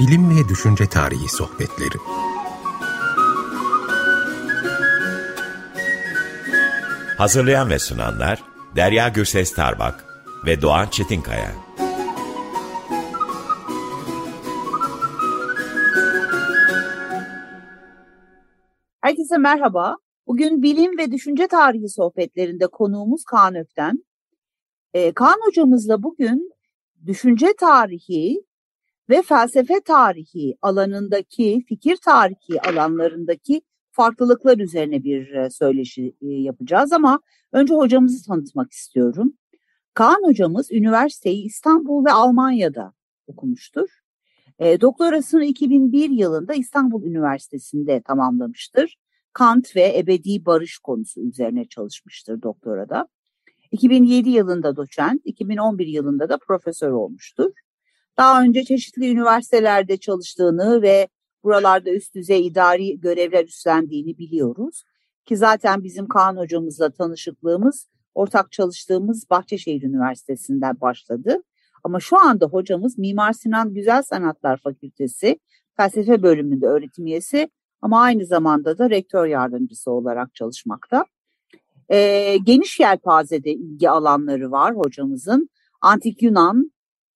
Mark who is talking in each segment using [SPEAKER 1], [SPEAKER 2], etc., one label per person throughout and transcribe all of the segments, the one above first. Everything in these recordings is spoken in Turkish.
[SPEAKER 1] Bilim ve Düşünce Tarihi Sohbetleri
[SPEAKER 2] Hazırlayan ve sunanlar Derya Gürses Tarbak ve Doğan Çetinkaya.
[SPEAKER 3] Herkese merhaba. Bugün bilim ve düşünce tarihi sohbetlerinde konuğumuz Kaan Ökten. Ee, Kaan hocamızla bugün düşünce tarihi ve felsefe tarihi alanındaki, fikir tarihi alanlarındaki farklılıklar üzerine bir e, söyleşi e, yapacağız ama önce hocamızı tanıtmak istiyorum. Kaan hocamız üniversiteyi İstanbul ve Almanya'da okumuştur. E, doktorasını 2001 yılında İstanbul Üniversitesi'nde tamamlamıştır. Kant ve ebedi barış konusu üzerine çalışmıştır doktorada. 2007 yılında doçent, 2011 yılında da profesör olmuştur. Daha önce çeşitli üniversitelerde çalıştığını ve buralarda üst düzey idari görevler üstlendiğini biliyoruz. Ki zaten bizim Kaan hocamızla tanışıklığımız ortak çalıştığımız Bahçeşehir Üniversitesi'nden başladı. Ama şu anda hocamız Mimar Sinan Güzel Sanatlar Fakültesi felsefe bölümünde öğretim üyesi ama aynı zamanda da rektör yardımcısı olarak çalışmakta. E, geniş yelpazede ilgi alanları var hocamızın. Antik Yunan,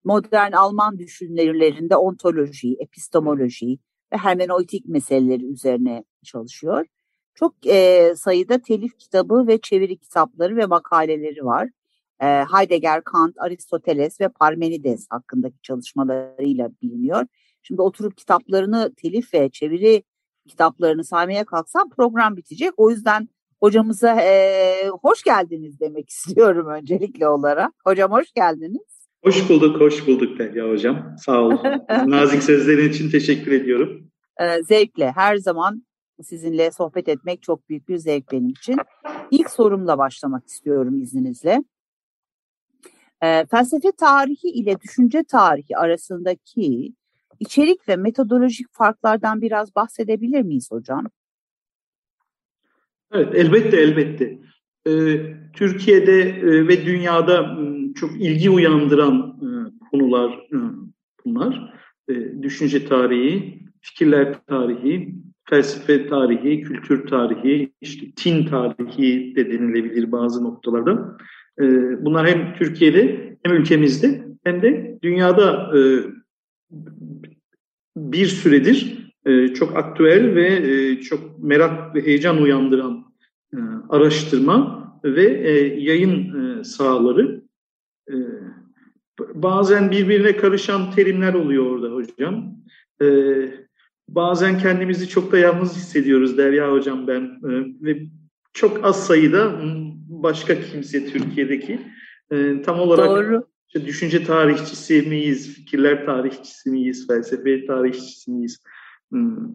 [SPEAKER 3] modern Alman düşünürlerinde ontoloji, epistemoloji ve hermeneutik meseleleri üzerine çalışıyor. Çok e, sayıda telif kitabı ve çeviri kitapları ve makaleleri var. E, Heidegger, Kant, Aristoteles ve Parmenides hakkındaki çalışmalarıyla biliniyor. Şimdi oturup kitaplarını telif ve çeviri kitaplarını saymaya kalksam program bitecek. O yüzden hocamıza e, hoş geldiniz demek istiyorum öncelikle olarak. Hocam hoş geldiniz.
[SPEAKER 4] Hoş bulduk, hoş bulduk Derya Hocam. Sağ olun. Nazik sözlerin için teşekkür ediyorum.
[SPEAKER 3] E, zevkle, her zaman sizinle sohbet etmek çok büyük bir zevk benim için. İlk sorumla başlamak istiyorum izninizle. E, felsefe tarihi ile düşünce tarihi arasındaki içerik ve metodolojik farklardan biraz bahsedebilir miyiz hocam?
[SPEAKER 4] Evet, elbette elbette. Ee, Türkiye'de e, ve dünyada çok ilgi uyandıran e, konular e, bunlar. E, düşünce tarihi, fikirler tarihi, felsefe tarihi, kültür tarihi, işte tin tarihi de denilebilir bazı noktalarda. E, bunlar hem Türkiye'de hem ülkemizde hem de dünyada e, bir süredir e, çok aktüel ve e, çok merak ve heyecan uyandıran e, araştırma ve e, yayın e, sahaları. E, bazen birbirine karışan terimler oluyor orada hocam. E, bazen kendimizi çok da yalnız hissediyoruz Derya hocam ben e, ve çok az sayıda başka kimse Türkiye'deki e, tam olarak Doğru. İşte düşünce tarihçisi miyiz, fikirler tarihçisi miyiz, felsefe tarihçisi miyiz? Hmm,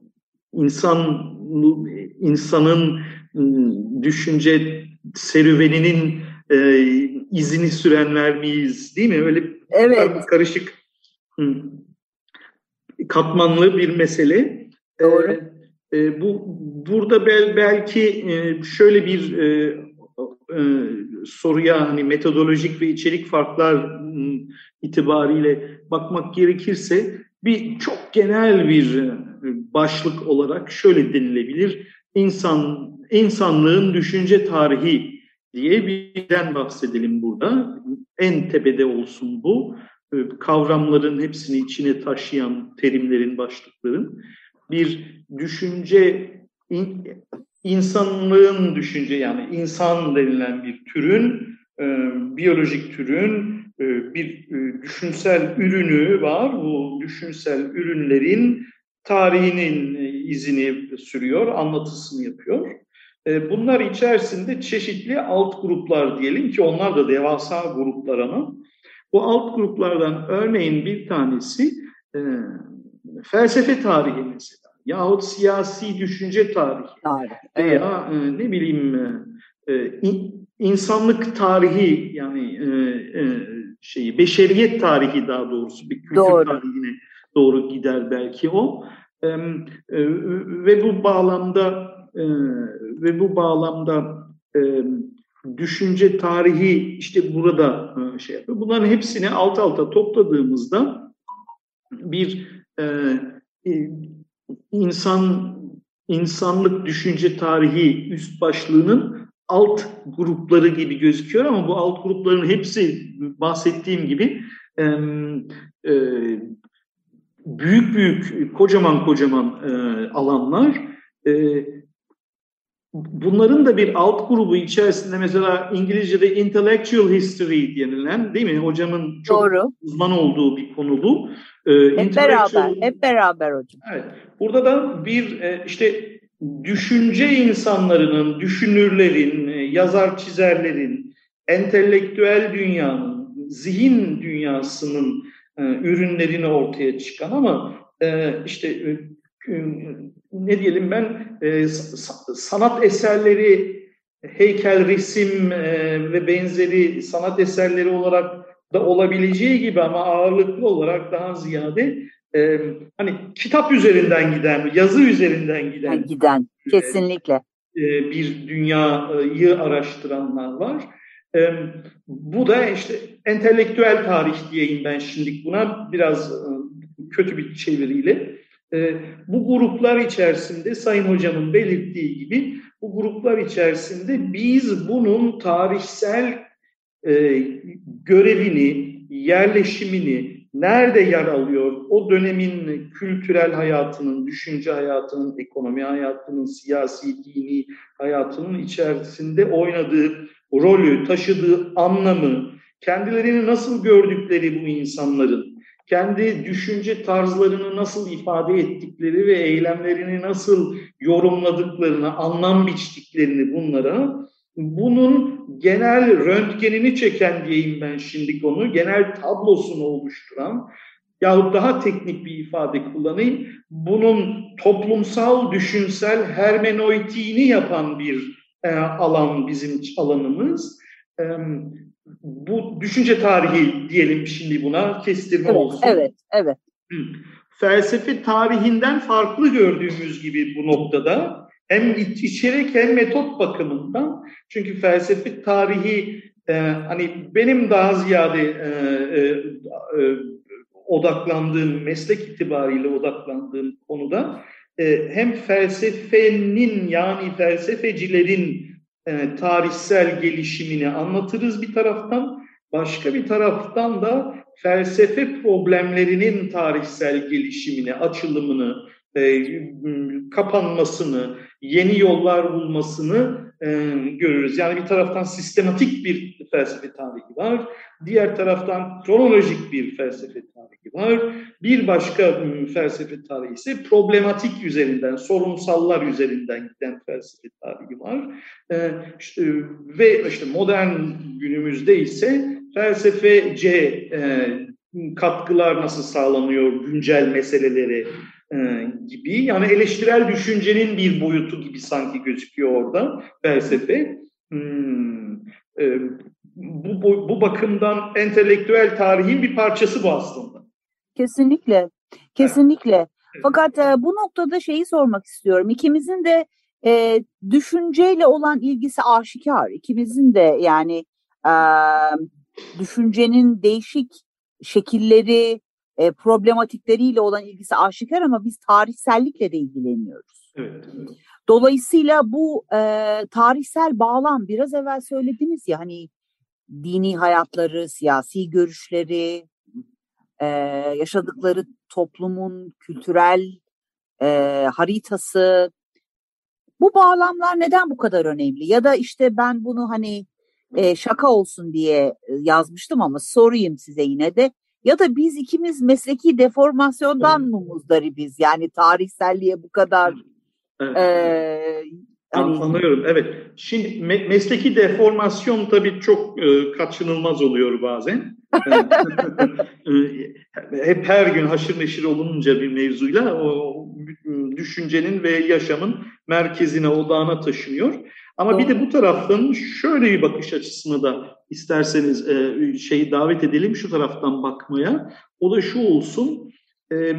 [SPEAKER 4] insan insanın hmm, düşünce serüveninin e, izini sürenler miyiz değil mi? Öyle evet. karışık katmanlı bir mesele. Doğru. E, e, bu burada bel, belki e, şöyle bir e, e, soruya hani metodolojik ve içerik farklar itibariyle bakmak gerekirse bir çok genel bir e, başlık olarak şöyle denilebilir. İnsan insanlığın düşünce tarihi diye birden bahsedelim burada. En tepede olsun bu. E, kavramların hepsini içine taşıyan terimlerin, başlıkların bir düşünce insanlığın düşünce yani insan denilen bir türün, e, biyolojik türün e, bir e, düşünsel ürünü var. Bu düşünsel ürünlerin tarihinin izini sürüyor, anlatısını yapıyor. E, bunlar içerisinde çeşitli alt gruplar diyelim ki onlar da devasa gruplar ama bu alt gruplardan örneğin bir tanesi e, felsefe tarihi mesela yahut siyasi düşünce tarihi Tarih, veya e, ne bileyim e, in, insanlık tarihi yani e, e, şeyi beşeriyet tarihi daha doğrusu bir kültür doğru. tarihine doğru gider belki o. E, e, ve bu bağlamda e, ve bu bağlamda e, düşünce tarihi işte burada e, şey yapıyor. Bunların hepsini alt alta topladığımızda bir e, e, insan insanlık düşünce tarihi üst başlığının alt grupları gibi gözüküyor ama bu alt grupların hepsi bahsettiğim gibi e, e, büyük büyük kocaman kocaman e, alanlar e, bunların da bir alt grubu içerisinde mesela İngilizce'de intellectual history denilen değil mi? Hocamın çok Doğru. uzman olduğu bir konu bu.
[SPEAKER 3] Ee, hep beraber, hep beraber hocam.
[SPEAKER 4] Evet. Burada da bir e, işte düşünce insanlarının, düşünürlerin, e, yazar çizerlerin, entelektüel dünyanın, zihin dünyasının e, ürünlerini ortaya çıkan ama işte ne diyelim ben e, sanat eserleri, heykel, resim e, ve benzeri sanat eserleri olarak da olabileceği gibi ama ağırlıklı olarak daha ziyade e, hani kitap üzerinden giden, yazı üzerinden giden,
[SPEAKER 3] giden kesinlikle
[SPEAKER 4] e, bir dünyayı araştıranlar var. E, bu da işte entelektüel tarih diyeyim ben şimdi buna biraz e, kötü bir çeviriyle. E, bu gruplar içerisinde Sayın Hocam'ın belirttiği gibi bu gruplar içerisinde biz bunun tarihsel e, görevini, yerleşimini, nerede yer alıyor, o dönemin kültürel hayatının, düşünce hayatının, ekonomi hayatının, siyasi, dini hayatının içerisinde oynadığı rolü, taşıdığı anlamı, kendilerini nasıl gördükleri bu insanların, kendi düşünce tarzlarını nasıl ifade ettikleri ve eylemlerini nasıl yorumladıklarını, anlam biçtiklerini bunlara bunun genel röntgenini çeken diyeyim ben şimdi konu, genel tablosunu oluşturan yahut daha teknik bir ifade kullanayım, bunun toplumsal, düşünsel hermenoitiğini yapan bir e, alan bizim alanımız. E, bu düşünce tarihi diyelim şimdi buna, kestirme
[SPEAKER 3] evet,
[SPEAKER 4] olsun.
[SPEAKER 3] Evet, evet.
[SPEAKER 4] Felsefe tarihinden farklı gördüğümüz gibi bu noktada hem içerik hem metot bakımından çünkü felsefe tarihi e, hani benim daha ziyade e, e, e, odaklandığım meslek itibariyle odaklandığım konuda e, hem felsefenin yani felsefecilerin e, tarihsel gelişimini anlatırız bir taraftan. Başka bir taraftan da felsefe problemlerinin tarihsel gelişimini, açılımını, e, kapanmasını, yeni yollar bulmasını e, görürüz. Yani bir taraftan sistematik bir felsefe tarihi var, diğer taraftan kronolojik bir felsefe tarihi var. Bir başka felsefe tarihi ise problematik üzerinden, sorunsallar üzerinden giden felsefe tarihi var. E, işte, ve işte modern günümüzde ise felsefece e, katkılar nasıl sağlanıyor güncel meseleleri e, gibi. Yani eleştirel düşüncenin bir boyutu gibi sanki gözüküyor orada felsefe. Hmm, e, bu, bu, bu bakımdan entelektüel tarihin bir parçası bu aslında.
[SPEAKER 3] Kesinlikle, kesinlikle. Evet. Fakat e, bu noktada şeyi sormak istiyorum. İkimizin de e, düşünceyle olan ilgisi aşikar. İkimizin de yani e, düşüncenin değişik şekilleri, e, problematikleriyle olan ilgisi aşikar ama biz tarihsellikle de ilgileniyoruz.
[SPEAKER 4] Evet.
[SPEAKER 3] Dolayısıyla bu e, tarihsel bağlam biraz evvel söylediniz ya hani dini hayatları, siyasi görüşleri, e, yaşadıkları toplumun kültürel e, haritası. Bu bağlamlar neden bu kadar önemli? Ya da işte ben bunu hani e, şaka olsun diye yazmıştım ama sorayım size yine de ya da biz ikimiz mesleki deformasyondan evet. mı muzdaribiz? Yani tarihselliğe bu kadar
[SPEAKER 4] evet. e, hani... Anlıyorum, evet. Şimdi me- mesleki deformasyon tabii çok e, kaçınılmaz oluyor bazen. Hep her gün haşır neşir olunca bir mevzuyla o düşüncenin ve yaşamın merkezine, odağına taşınıyor. Ama bir de bu taraftan şöyle bir bakış açısını da isterseniz e, şeyi davet edelim şu taraftan bakmaya. O da şu olsun. E,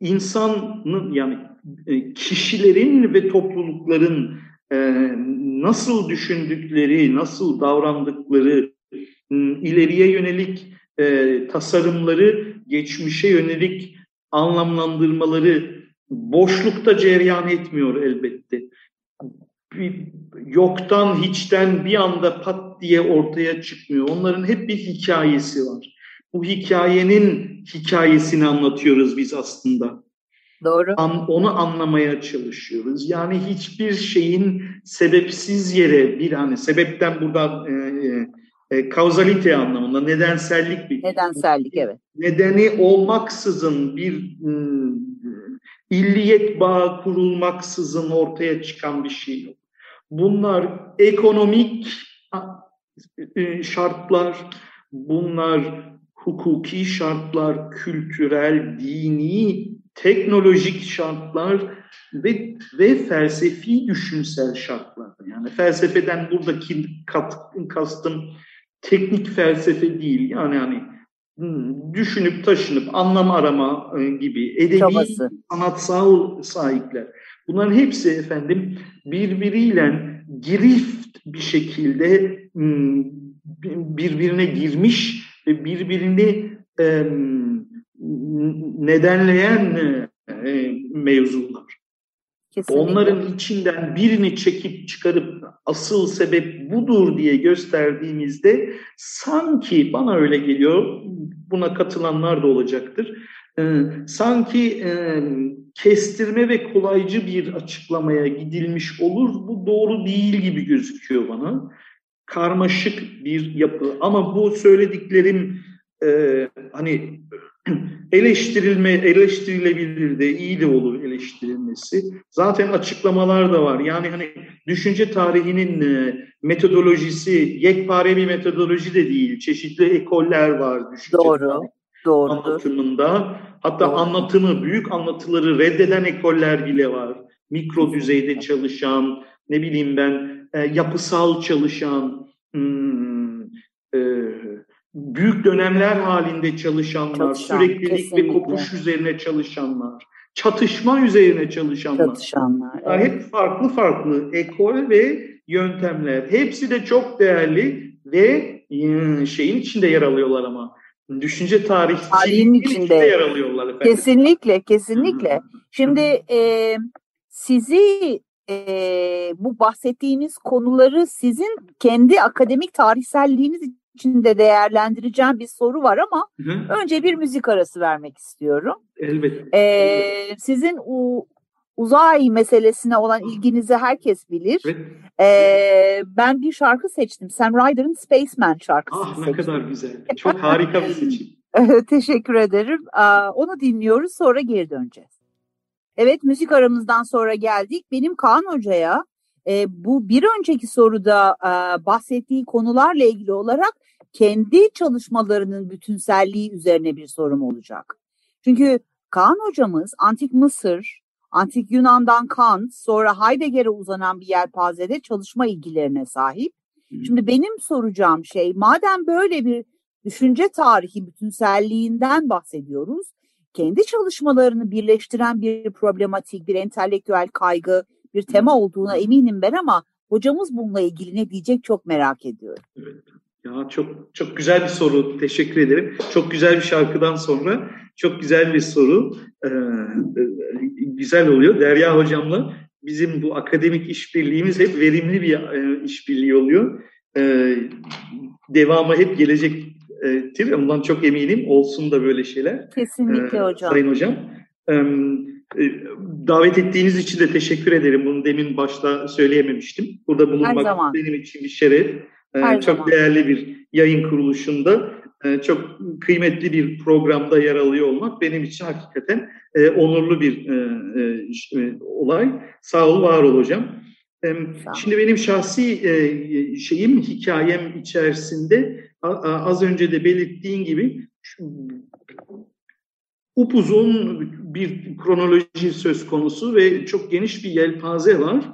[SPEAKER 4] insanın yani e, kişilerin ve toplulukların e, nasıl düşündükleri, nasıl davrandıkları, ileriye yönelik e, tasarımları geçmişe yönelik anlamlandırmaları boşlukta cereyan etmiyor elbette. Bir, yoktan hiçten bir anda pat diye ortaya çıkmıyor. Onların hep bir hikayesi var. Bu hikayenin hikayesini anlatıyoruz biz aslında.
[SPEAKER 3] Doğru.
[SPEAKER 4] An, onu anlamaya çalışıyoruz. Yani hiçbir şeyin sebepsiz yere bir hani sebepten burada e, e, e, kauzalite anlamında nedensellik bir
[SPEAKER 3] nedensellik evet.
[SPEAKER 4] Nedeni olmaksızın bir e, illiyet bağı kurulmaksızın ortaya çıkan bir şey yok. Bunlar ekonomik e, şartlar, bunlar hukuki şartlar, kültürel, dini, teknolojik şartlar ve, ve felsefi düşünsel şartlar. Yani felsefeden buradaki kat, kastım teknik felsefe değil. Yani hani düşünüp taşınıp anlam arama e, gibi edebi, Çabası. sanatsal sahipler. Bunların hepsi efendim birbiriyle girift bir şekilde birbirine girmiş ve birbirini nedenleyen e, mevzular. Kesinlikle. Onların içinden birini çekip çıkarıp asıl sebep budur diye gösterdiğimizde sanki bana öyle geliyor, buna katılanlar da olacaktır. Ee, sanki e, kestirme ve kolaycı bir açıklamaya gidilmiş olur. Bu doğru değil gibi gözüküyor bana. Karmaşık bir yapı ama bu söylediklerim e, hani eleştirilme eleştirilebilir de iyi de olur eleştirilmesi. Zaten açıklamalar da var. Yani hani düşünce tarihinin e, metodolojisi yekpare bir metodoloji de değil. Çeşitli ekoller var düşünce
[SPEAKER 3] Doğru. Doğrudur.
[SPEAKER 4] anlatımında. Hatta Doğru. anlatımı, büyük anlatıları reddeden ekoller bile var. Mikro düzeyde çalışan, ne bileyim ben, e, yapısal çalışan, hmm, e, büyük dönemler halinde çalışanlar, Çalışan, süreklilik kesinlikle. ve kopuş üzerine çalışanlar, çatışma üzerine çalışanlar.
[SPEAKER 3] Çatışanlar.
[SPEAKER 4] Yani evet. hep farklı farklı ekol ve yöntemler. Hepsi de çok değerli ve ıı, şeyin içinde yer alıyorlar ama. Düşünce tarihi
[SPEAKER 3] tarihin içinde. içinde yer alıyorlar efendim. Kesinlikle, kesinlikle. Şimdi e, sizi e, bu bahsettiğiniz konuları sizin kendi akademik tarihselliğiniz içinde değerlendireceğim bir soru var ama Hı. önce bir müzik arası vermek istiyorum.
[SPEAKER 4] Elbette.
[SPEAKER 3] Ee, sizin u, uzay meselesine olan ilginizi herkes bilir. Evet. Ee, ben bir şarkı seçtim. Sam Ryder'ın Spaceman şarkısı
[SPEAKER 4] ah, seçtim. ne kadar güzel. Çok harika bir seçim.
[SPEAKER 3] Teşekkür ederim. Onu dinliyoruz sonra geri döneceğiz. Evet müzik aramızdan sonra geldik. Benim Kaan Hoca'ya e, bu bir önceki soruda e, bahsettiği konularla ilgili olarak kendi çalışmalarının bütünselliği üzerine bir sorum olacak. Çünkü Kaan hocamız Antik Mısır, Antik Yunan'dan Kant, sonra Heidegger'e uzanan bir yelpazede çalışma ilgilerine sahip. Şimdi benim soracağım şey, madem böyle bir düşünce tarihi bütünselliğinden bahsediyoruz, kendi çalışmalarını birleştiren bir problematik, bir entelektüel kaygı, bir tema olduğuna eminim ben ama hocamız bununla ilgili ne diyecek çok merak ediyorum.
[SPEAKER 4] Evet. Ya çok çok güzel bir soru. Teşekkür ederim. Çok güzel bir şarkıdan sonra çok güzel bir soru. Ee, güzel oluyor. Derya hocamla bizim bu akademik işbirliğimiz hep verimli bir e, işbirliği oluyor. Ee, devamı hep gelecektir. Ondan çok eminim. Olsun da böyle şeyler.
[SPEAKER 3] Kesinlikle ee, hocam.
[SPEAKER 4] Sayın hocam. Ee, davet ettiğiniz için de teşekkür ederim. Bunu demin başta söyleyememiştim. Burada bulunmak benim için bir şeref. Her çok zaman. değerli bir yayın kuruluşunda e, çok kıymetli bir programda yer alıyor olmak benim için hakikaten e, onurlu bir e, olay. Sağ ol, var ol hocam. Şimdi benim şahsi şeyim, hikayem içerisinde az önce de belirttiğin gibi upuzun bir kronoloji söz konusu ve çok geniş bir yelpaze var.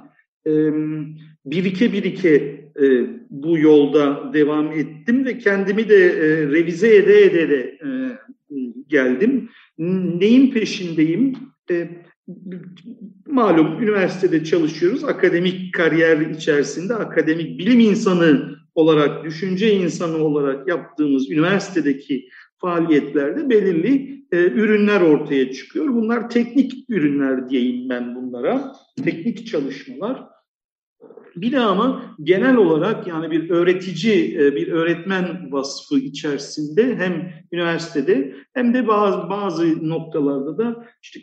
[SPEAKER 4] Birike birike e, bu yolda devam ettim ve kendimi de e, revize ede ede de e, geldim. Neyin peşindeyim? E, malum üniversitede çalışıyoruz. Akademik kariyer içerisinde akademik bilim insanı olarak, düşünce insanı olarak yaptığımız üniversitedeki faaliyetlerde belirli e, ürünler ortaya çıkıyor. Bunlar teknik ürünler diyeyim ben bunlara. Teknik çalışmalar. Bir de ama genel olarak yani bir öğretici, e, bir öğretmen vasfı içerisinde hem üniversitede hem de bazı bazı noktalarda da işte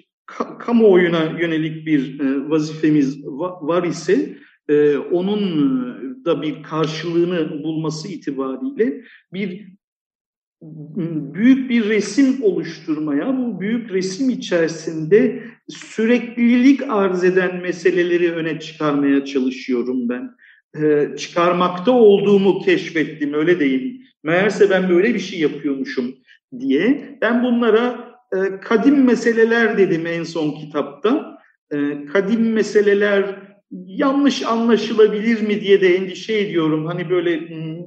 [SPEAKER 4] kamuoyuna yönelik bir e, vazifemiz var ise e, onun da bir karşılığını bulması itibariyle bir büyük bir resim oluşturmaya, bu büyük resim içerisinde süreklilik arz eden meseleleri öne çıkarmaya çalışıyorum ben. Ee, çıkarmakta olduğumu keşfettim, öyle değil. Meğerse ben böyle bir şey yapıyormuşum diye. Ben bunlara e, kadim meseleler dedim en son kitapta. E, kadim meseleler yanlış anlaşılabilir mi diye de endişe ediyorum. Hani böyle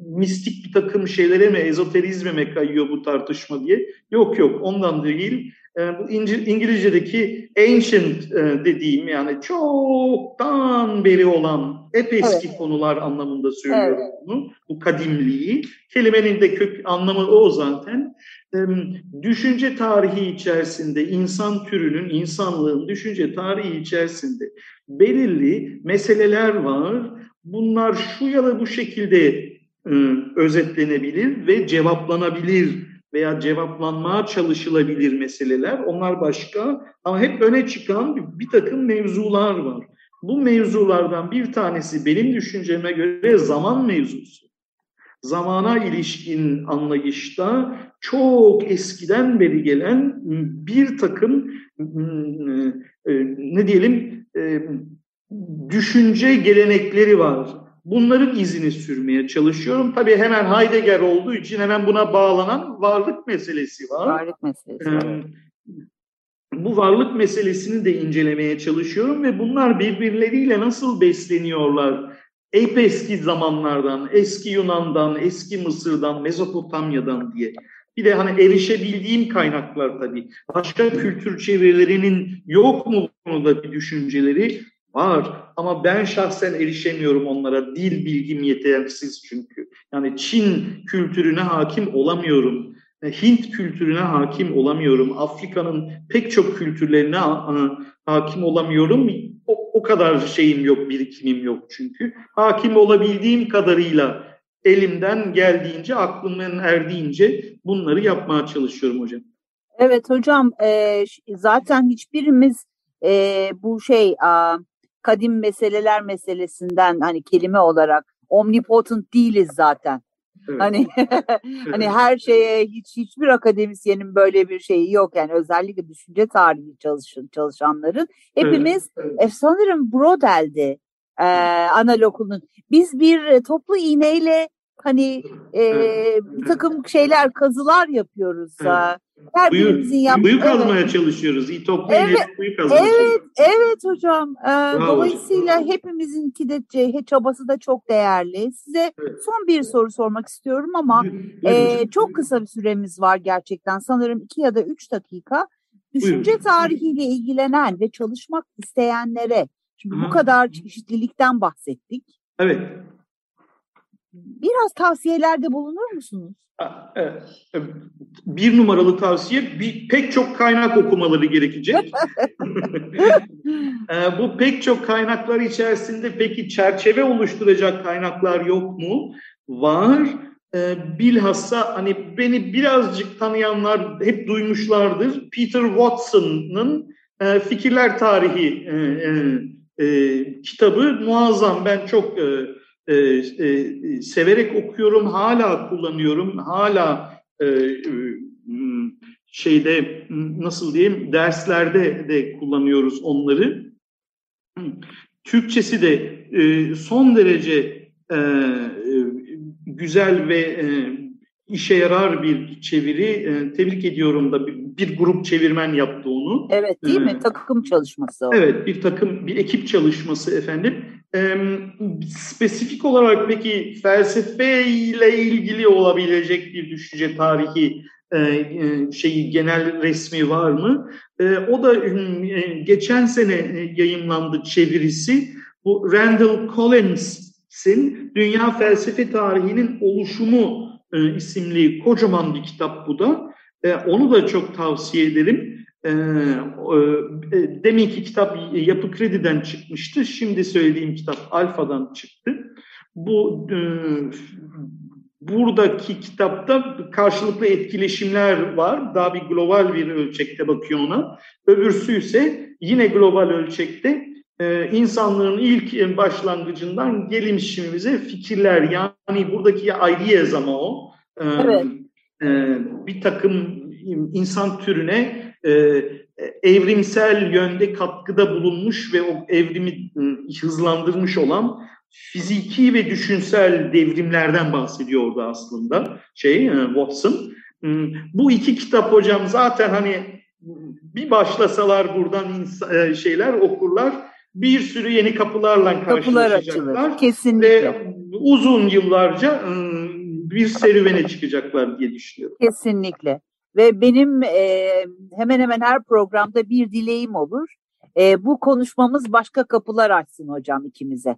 [SPEAKER 4] mistik bir takım şeylere mi, ezoterizme mi kayıyor bu tartışma diye. Yok yok ondan değil. E, bu İngilizce'deki ancient e, dediğim yani çoktan beri olan hep eski evet. konular anlamında söylüyorum evet. bunu. Bu kadimliği. Kelimenin de kök anlamı o zaten. Düşünce tarihi içerisinde insan türünün, insanlığın düşünce tarihi içerisinde belirli meseleler var. Bunlar şu ya da bu şekilde e, özetlenebilir ve cevaplanabilir veya cevaplanmaya çalışılabilir meseleler. Onlar başka ama hep öne çıkan bir, bir takım mevzular var. Bu mevzulardan bir tanesi benim düşünceme göre zaman mevzusu. Zamana ilişkin anlayışta çok eskiden beri gelen bir takım e, ne diyelim e, düşünce gelenekleri var. Bunların izini sürmeye çalışıyorum. Tabii hemen Heidegger olduğu için hemen buna bağlanan varlık meselesi var.
[SPEAKER 3] Varlık meselesi. Ee,
[SPEAKER 4] bu varlık meselesini de incelemeye çalışıyorum ve bunlar birbirleriyle nasıl besleniyorlar? Hep eski zamanlardan, eski Yunan'dan, eski Mısır'dan, Mezopotamya'dan diye. Bir de hani erişebildiğim kaynaklar tabii. Başka kültür çevrelerinin yok mu konuda bir düşünceleri var. Ama ben şahsen erişemiyorum onlara. Dil bilgim yetersiz çünkü. Yani Çin kültürüne hakim olamıyorum. Hint kültürüne hakim olamıyorum. Afrika'nın pek çok kültürlerine hakim olamıyorum. O, o kadar şeyim yok, birikimim yok çünkü. Hakim olabildiğim kadarıyla elimden geldiğince, aklımın erdiğince bunları yapmaya çalışıyorum hocam.
[SPEAKER 3] Evet hocam, e, zaten hiçbirimiz e, bu şey a, kadim meseleler meselesinden hani kelime olarak omnipotent değiliz zaten. Evet. Hani hani her şeye hiç hiçbir akademisyenin böyle bir şeyi yok yani özellikle düşünce tarihi çalışan çalışanların hepimiz evet. Evet. sanırım Brodel'di e, analogunun. Biz bir e, toplu iğneyle hani e, bir takım şeyler kazılar yapıyoruz. Evet.
[SPEAKER 4] Her birimizin yaptığı. Kuyu kazmaya evet. çalışıyoruz. İyi toplu evet, kuyu kazmaya
[SPEAKER 3] Evet, evet hocam. Ee, dolayısıyla hocam. hepimizinki de çabası da çok değerli. Size evet. son bir soru sormak istiyorum ama e, çok kısa bir süremiz var gerçekten. Sanırım iki ya da üç dakika. Düşünce Buyurun. tarihiyle ilgilenen ve çalışmak isteyenlere, şimdi Hı. bu kadar çeşitlilikten bahsettik.
[SPEAKER 4] Evet.
[SPEAKER 3] Biraz tavsiyelerde bulunur musunuz?
[SPEAKER 4] Bir numaralı tavsiye bir, pek çok kaynak okumaları gerekecek. Ee, bu pek çok kaynaklar içerisinde peki çerçeve oluşturacak kaynaklar yok mu? Var. Ee, bilhassa hani beni birazcık tanıyanlar hep duymuşlardır. Peter Watson'ın e, Fikirler Tarihi e, e, kitabı muazzam. Ben çok e, e, severek okuyorum, hala kullanıyorum, hala e, e, şeyde nasıl diyeyim derslerde de kullanıyoruz onları. Türkçesi de e, son derece e, güzel ve e, işe yarar bir çeviri. E, tebrik ediyorum da bir, bir grup çevirmen yaptı onu.
[SPEAKER 3] Evet değil mi? takım çalışması o.
[SPEAKER 4] Evet bir takım, bir ekip çalışması efendim. E, spesifik olarak peki felsefe ile ilgili olabilecek bir düşünce tarihi e, e, şeyi genel resmi var mı? E, o da e, geçen sene yayınlandı çevirisi. Bu Randall Collins'in Dünya Felsefe Tarihinin Oluşumu e, isimli kocaman bir kitap bu da. E, onu da çok tavsiye ederim. E, e, deminki kitap Yapı Kredi'den çıkmıştı. Şimdi söylediğim kitap Alfa'dan çıktı. Bu e, buradaki kitapta karşılıklı etkileşimler var. Daha bir global bir ölçekte bakıyor ona. Öbürsü ise yine global ölçekte e, insanlığın ilk başlangıcından gelişimimize fikirler yani buradaki ideas ama o.
[SPEAKER 3] E, evet.
[SPEAKER 4] E, bir takım insan türüne e, evrimsel yönde katkıda bulunmuş ve o evrimi hızlandırmış olan fiziki ve düşünsel devrimlerden bahsediyor orada aslında şey Watson. Bu iki kitap hocam zaten hani bir başlasalar buradan şeyler okurlar bir sürü yeni kapılarla karşılaşacaklar. Kapılar
[SPEAKER 3] Kesinlikle.
[SPEAKER 4] Ve uzun yıllarca bir serüvene çıkacaklar diye düşünüyorum.
[SPEAKER 3] Kesinlikle. Ve benim e, hemen hemen her programda bir dileğim olur. E, bu konuşmamız başka kapılar açsın hocam ikimize.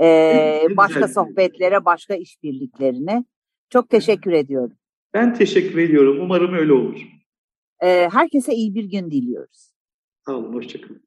[SPEAKER 3] E, başka sohbetlere, başka işbirliklerine. Çok teşekkür ediyorum.
[SPEAKER 4] Ben teşekkür ediyorum. Umarım öyle olur.
[SPEAKER 3] E, herkese iyi bir gün diliyoruz.
[SPEAKER 4] Sağ olun, hoşçakalın.